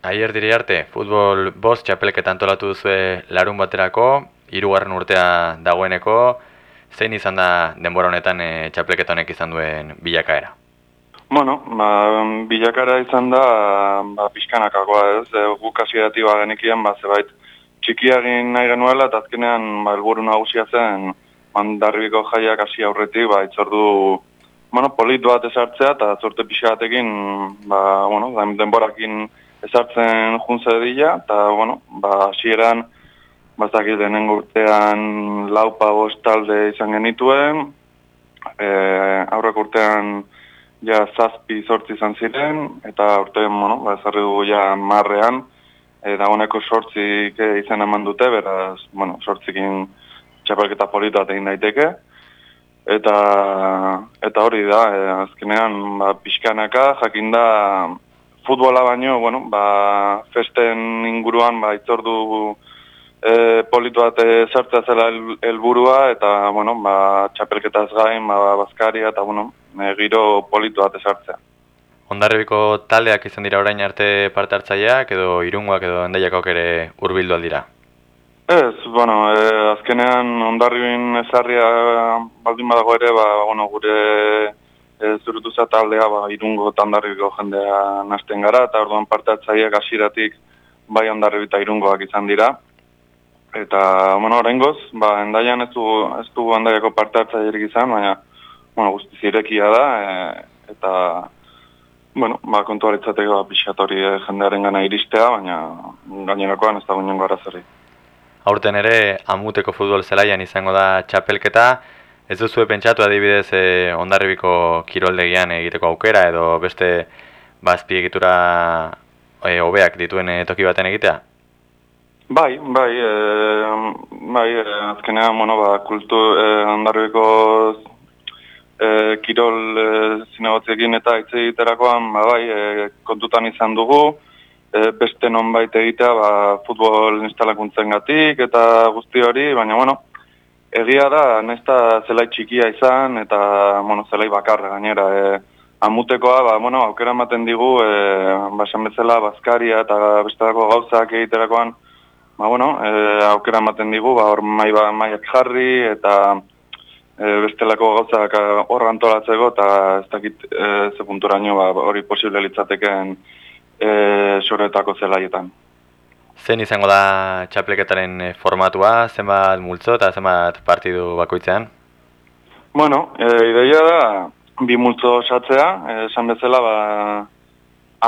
Aier diri arte, futbol bost txapelketan antolatu duzue larun baterako, hirugarren urtea dagoeneko, zein izan da denbora honetan e, txapelketa honek izan duen bilakaera? Bueno, ba, bilakara izan da ba, pixkanakakoa ez, e, guk hasieratik ba, genekien, ba, zebait, txikiagin nahi genuela, eta azkenean ba, elburu nagusia zen, mandarribiko jaiak hasi aurretik, ba, itzordu bueno, politu bat esartzea, eta zorte pixkatekin, ba, bueno, denborakin, ezartzen juntze dira, eta, bueno, ba, asieran, bazakit denen urtean laupa talde izan genituen, e, aurrek urtean ja zazpi sortzi izan ziren, eta urtean, bueno, ba, ezarri dugu ja marrean, e, dagoeneko sortzik izan eman dute, beraz, bueno, sortzikin txapelketa politu egin daiteke, eta eta hori da, e, azkenean, ba, pixkanaka, jakinda, futbola baino, bueno, ba, festen inguruan ba, itzordu e, politu bat zertzea zela helburua eta, bueno, ba, txapelketaz gain, ba, bazkaria eta, bueno, e, giro politu bat ezartzea. Ondarribiko taldeak izan dira orain arte parte hartzaileak edo irungoak edo endaiakok ere hurbildu aldira? Ez, bueno, e, azkenean ondarribin ezarria baldin badago ere, ba, bueno, gure e, zurutu taldea ba, irungo tandarriko jendea nazten gara, eta orduan parte atzaiek asiratik bai ondarri eta irungoak izan dira. Eta, bueno, horrengoz, ba, endaian ez du, ez du endaiako parte atzaiek izan, baina, bueno, guzti zirekia da, e, eta, bueno, ba, kontu haritzateko ba, pixatori e, jendearen gana iristea, baina gainerakoan ez da guinen gara zerri. Aurten ere, amuteko futbol zelaian izango da txapelketa, Ez duzu pentsatu adibidez e, ondarribiko kiroldegian egiteko aukera edo beste bazpi egitura e, hobeak dituen e, toki baten egitea? Bai, bai, e, bai, e, azkenean, bueno, ba, kultu e, ondarribiko e, kirol e, zinegotzekin eta hitz egiterakoan, ba, bai, e, kontutan izan dugu, e, beste non baita egitea, ba, futbol instalakuntzen gatik eta guzti hori, baina, bueno, Egia da, nesta zelai txikia izan eta bueno, zelai bakarra gainera. E, amutekoa, ba, bueno, aukera ematen digu, e, basan bezala, bazkaria eta bestelako gauzak egiterakoan, ba, bueno, e, aukera ematen digu, ba, hor mai, ba, maiak jarri eta e, bestelako gauzak horra antolatzeko eta ez dakit e, ze punturaino ba, hori posible litzateken e, soretako zelaietan. Zen izango da txapleketaren eh, formatua, zenbat multzo eta zenbat partidu bakoitzean? Bueno, e, ideia da, bi multzo osatzea, esan bezala, ba,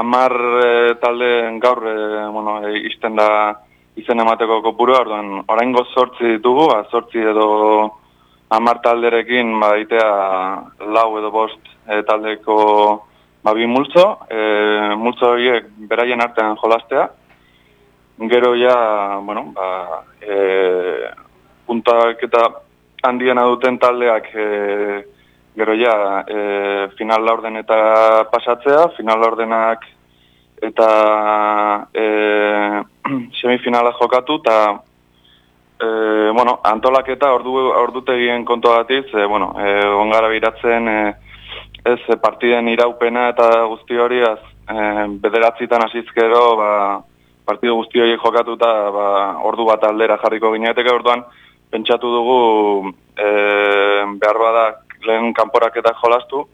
amar e, talde gaur, e, bueno, e, izten da izen emateko kopuru, orduan, orain sortzi ditugu, ba, sortzi edo amar talderekin, ba, itea lau edo bost e, taldeko ba, bi multzo, e, multzo horiek beraien artean jolastea, gero ja, bueno, ba, e, puntak eta handiena duten taldeak e, gero ja e, final laurden eta pasatzea, final laurdenak eta e, semifinala jokatu eta e, bueno, antolaketa ordu, ordutegien kontuagatiz, e, bueno, e, ongara biratzen e, ez partiden iraupena eta guzti hori az, e, bederatzitan asizkero, ba, partidu guzti horiek jokatuta ba, ordu bat aldera jarriko gineateke orduan pentsatu dugu e, behar badak lehen kanporaketa jolastu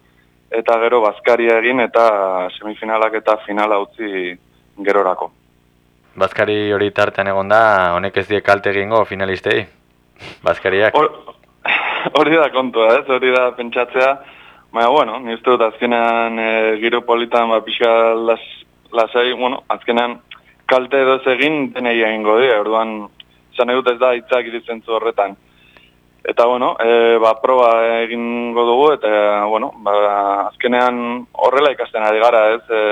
eta gero bazkaria egin eta semifinalak eta finala utzi gerorako. Bazkari hori tartean egon da, honek ez die kalte egingo finalistei, bazkariak? Hori da kontua, ez? Hori da pentsatzea, baina, bueno, ni uste dut azkenean e, giro politan, ba, pixka las, lasai, bueno, azkenean kalte edo egin denei egingo dira, orduan zan edut ez da hitzak iritzen zu horretan. Eta bueno, e, ba, proba egingo dugu, eta bueno, ba, azkenean horrela ikasten ari gara ez e,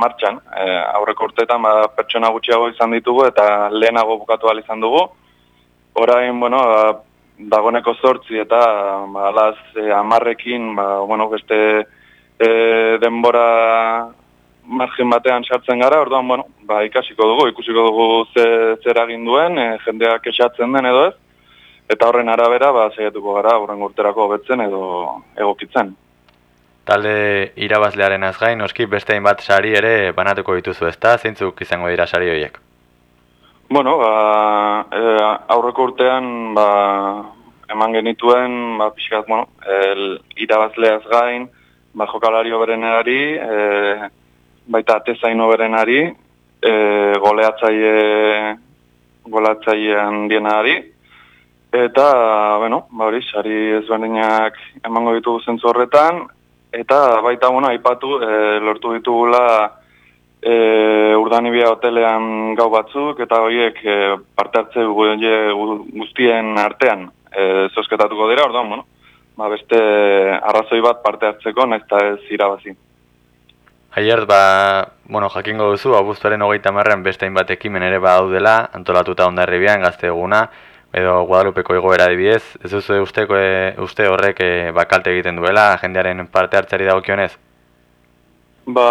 martxan. E, aurreko urteetan ba, pertsona gutxiago izan ditugu eta lehenago bukatu izan dugu. Orain, bueno, ba, dagoneko zortzi eta ba, alaz e, amarrekin, ba, bueno, beste e, denbora margen batean sartzen gara, orduan, bueno, ba, ikasiko dugu, ikusiko dugu ze, zer egin duen, e, jendeak esatzen den edo ez, eta horren arabera, ba, zeiatuko gara, horren urterako betzen edo egokitzen. talde irabazlearen azgain, oski beste hainbat sari ere banatuko dituzu ezta, zeintzuk izango dira sari horiek? Bueno, ba, e, aurreko urtean ba, eman genituen ba, pixkat, bueno, el, irabazleaz gain, ba, jokalario berenari, e, baita atezaino berenari, e, goleatzaile goleatzailean dienari, eta, bueno, ba hori, sari ezberdinak emango ditugu zentzu horretan, Eta baita bueno, aipatu e, lortu ditugula e, urdanibia hotelean gau batzuk eta horiek e, parte hartze guztien artean e, zosketatuko dira, orduan, bueno, ba beste arrazoi bat parte hartzeko naiz eta ez irabazi. Aier, ba, bueno, jakingo duzu, abuztuaren hogeita marrean beste hainbat ekimen ere badaudela, antolatuta ondarribian gazte eguna, edo Guadalupeko igoera dibidez, ez duzu usteko, e, uste horrek e, bakalte egiten duela, jendearen parte hartzari dagokionez? Ba,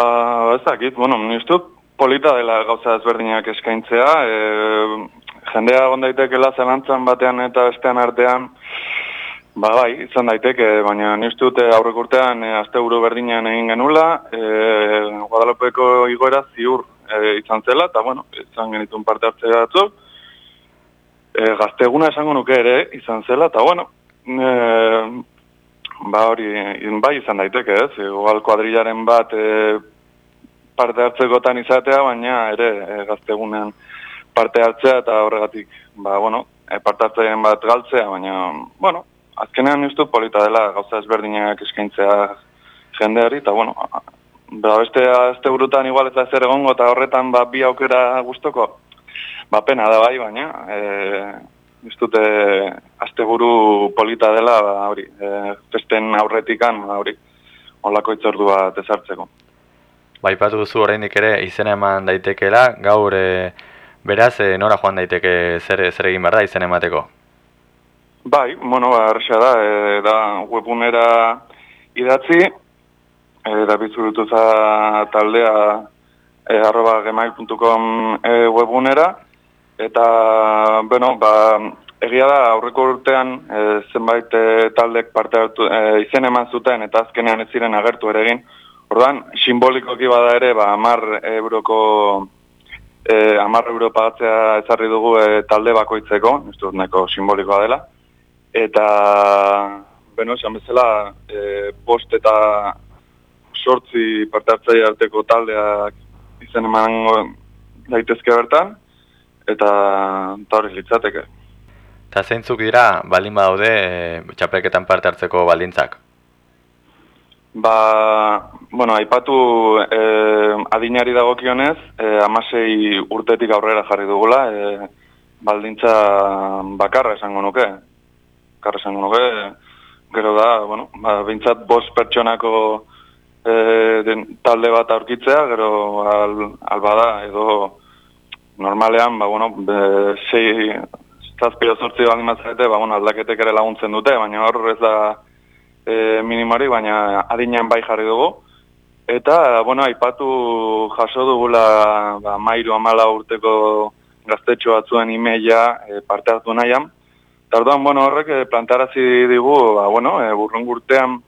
ez dakit, bueno, nistu polita dela gauza ezberdinak eskaintzea, e, jendea gondaitekela zelantzan batean eta bestean artean, Ba bai, izan daiteke, baina nistu dute aurrek urtean e, azte euro berdinean egin genula, e, Guadalupeko igoera ziur e, izan zela, eta bueno, izan genitun parte hartzea batzuk, e, gazteguna esango nuke ere izan zela, eta bueno, e, ba hori, bai izan daiteke ez, igual kuadrilaren bat e, parte hartzekotan izatea, baina ere e, gaztegunean parte hartzea eta horregatik, ba bueno, e, parte hartzearen bat galtzea, baina, bueno, azkenean uste polita dela gauza ezberdinak eskaintzea jendeari, eta bueno, ba beste azte burutan igual ez da zer egongo, eta horretan ba bi aukera gustoko, ba pena da bai, baina eh dute asteburu polita dela, ba hori, e, festen aurretikan, ba hori, holako itzordua desartzeko. Bai, patu duzu oraindik ere izena eman daitekeela, gaur e, beraz e, nora joan daiteke zer zer egin bar da izen emateko. Bai, bueno, ba da, e, da webunera idatzi, e, da bizurutuza taldea e, arroba gmail.com e, webunera, Eta, bueno, ba, egia da, aurreko urtean e, zenbait e, taldek parte hartu, e, izen eman zuten eta azkenean ez ziren agertu ere egin. Ordan simbolikoki bada ere, ba, amar euroko, e, amar euro pagatzea ezarri dugu e, talde bakoitzeko, ez dut neko simbolikoa dela. Eta, bueno, esan bezala, e, post eta sortzi parte hartzai arteko taldeak izen eman daitezke bertan eta eta hori litzateke. Eta zeintzuk dira, balin badaude, e, txapelketan parte hartzeko baldintzak? Ba, bueno, aipatu e, adinari dagokionez, e, amasei urtetik aurrera jarri dugula, e, baldintza bakarra esango nuke. Bakarra esango nuke, gero da, bueno, ba, bintzat bost pertsonako e, den, talde bat aurkitzea, gero al, albada edo normalean, ba, bueno, be, sei, zazpio sortzi baldin mazarete, ba, bueno, aldaketek ere laguntzen dute, baina hor ez da e, minimari, baina adinean bai jarri dugu. Eta, bueno, aipatu jaso dugula ba, mairu amala urteko gaztetxo batzuen imeia e, parte hartu nahian. Eta orduan, bueno, horrek e, plantarazi digu, ba, bueno, e, burrun gurtean,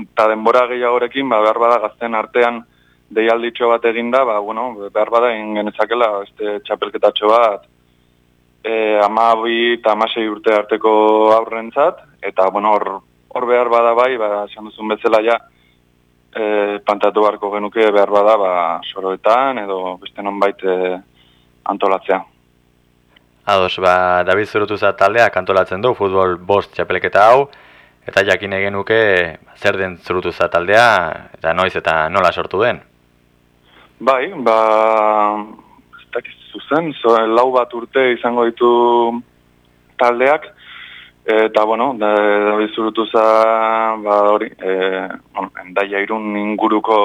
eta denbora gehiagorekin, ba, behar bada gazten artean, deialditxo bat eginda, ba, bueno, behar bada genezakela, este txapelketatxo bat, e, amabi eta amasei urte arteko aurrentzat, eta, bueno, hor, hor behar bada bai, ba, esan duzun bezala ja, e, pantatu beharko genuke behar bada, ba, soroetan, edo beste non baite antolatzea. Ados, ba, David Zurutuza taldeak antolatzen du, futbol bost txapelketa hau, eta jakin egenuke zer den Zurutuza taldea, eta noiz eta nola sortu den. Bai, ba, ez dakiz zuzen, zo, lau bat urte izango ditu taldeak, eta, bueno, da, da bizurutu za, ba, hori, e, bueno, endaia irun inguruko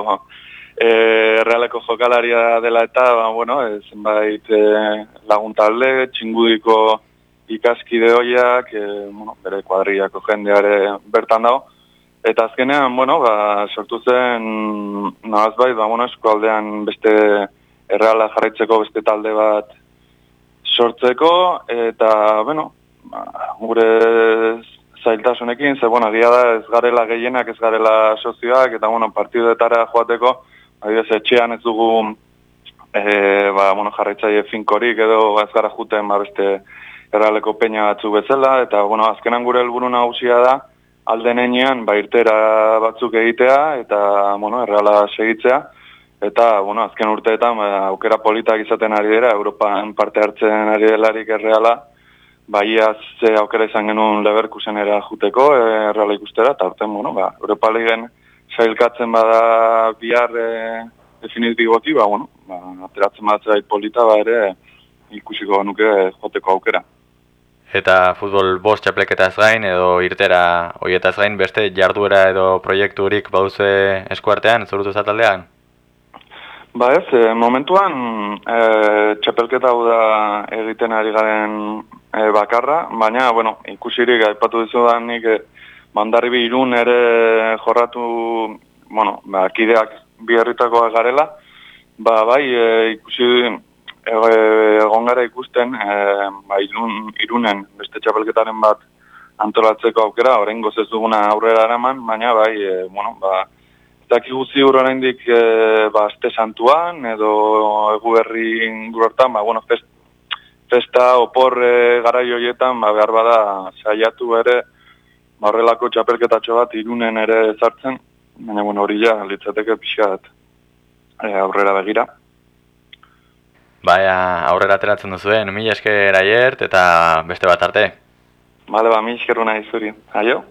jokalaria dela eta, ba, bueno, e, zenbait e, lagun talde, txingudiko ikaskide hoiak, e, bueno, bere kuadriako jendeare bertan dago, Eta azkenean, bueno, ba, sortu zen, nahaz bai, ba, bueno, eskualdean beste erreala jarraitzeko beste talde bat sortzeko, eta, bueno, ba, gure zailtasunekin, ze, bueno, gira da ez garela gehienak, ez garela sozioak, eta, bueno, partidetara joateko, adibidez, etxean ez dugu, e, ba, bueno, jarraitzaile finkorik edo ez gara juten, ba, beste erraleko peina batzu bezala, eta, bueno, azkenan gure helburu nagusia da, aldenean, ba, irtera batzuk egitea, eta, bueno, erreala segitzea, eta, bueno, azken urteetan, ba, aukera politak izaten ari dira, Europan parte hartzen ari delarik erreala, Baiaz ze aukera izan genuen leberkusenera juteko, erreala ikustera, eta orten, bueno, ba, Europa Ligen sailkatzen bada bihar e, definitiboki, ba, bueno, ba, ateratzen bat polita, ba, ere ikusiko nuke joteko aukera. Eta futbol bost txapleketaz gain edo irtera hoietaz gain beste jarduera edo proiekturik bauze eskuartean, zorutu zataldean? Ba ez, e, momentuan e, txapelketa hau da egiten ari garen e, bakarra, baina, bueno, ikusirik aipatu dizu da nik e, mandarri irun ere jorratu, bueno, ba, kideak biherritakoa garela, ba, bai, e, ikusi egon gara ikusten, e, ba, irun, irunen beste txapelketaren bat antolatzeko aukera, horrein ez duguna aurrera eraman, baina, bai, e, bueno, ba, Daki guzi horrein indik e, ba, azte santuan, edo egu berri ingurortan, ba, bueno, fest, festa opor e, gara joietan, ba, behar bada saiatu ere, horrelako txapelketatxo bat irunen ere zartzen, baina bueno, hori ja, litzateke pixat e, aurrera begira. Baina aurrera ateratzen duzuen, mila esker aiert eta beste bat arte. Bale, ba, mila esker unai zuri. Aio?